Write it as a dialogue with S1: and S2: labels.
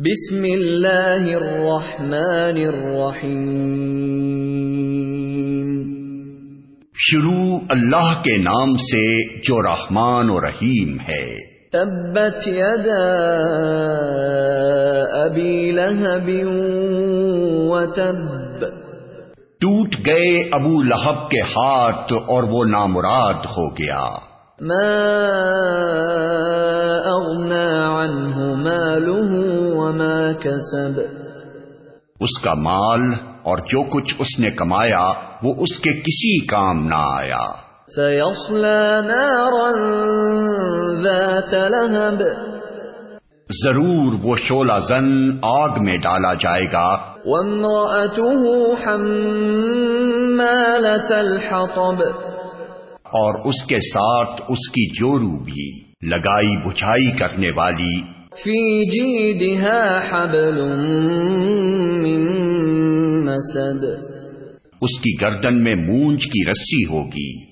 S1: بسم اللہ الرحمن الرحیم۔
S2: شروع اللہ کے نام سے جو رحمان و رحیم ہے۔
S1: تبت یدا ابی لہب وتب
S2: ٹوٹ گئے ابو لہب کے ہاتھ اور وہ نامراد ہو گیا۔
S1: ما اغنا عنه ماله وما كسب
S2: اس کا مال اور جو کچھ اس نے کمایا وہ اس کے کسی کام نہ آیا۔
S1: سيصلى نارا ذات لهب۔
S2: ضرور وہ شولہ زن آگ میں ڈالا جائے گا۔
S1: الحطب۔
S2: اور اس کے ساتھ اس کی جورو بھی لگائی بجھائی کرنے والی
S1: فی جیدها حبل من مسد.
S2: اس کی گردن میں مونج کی رسی ہوگی۔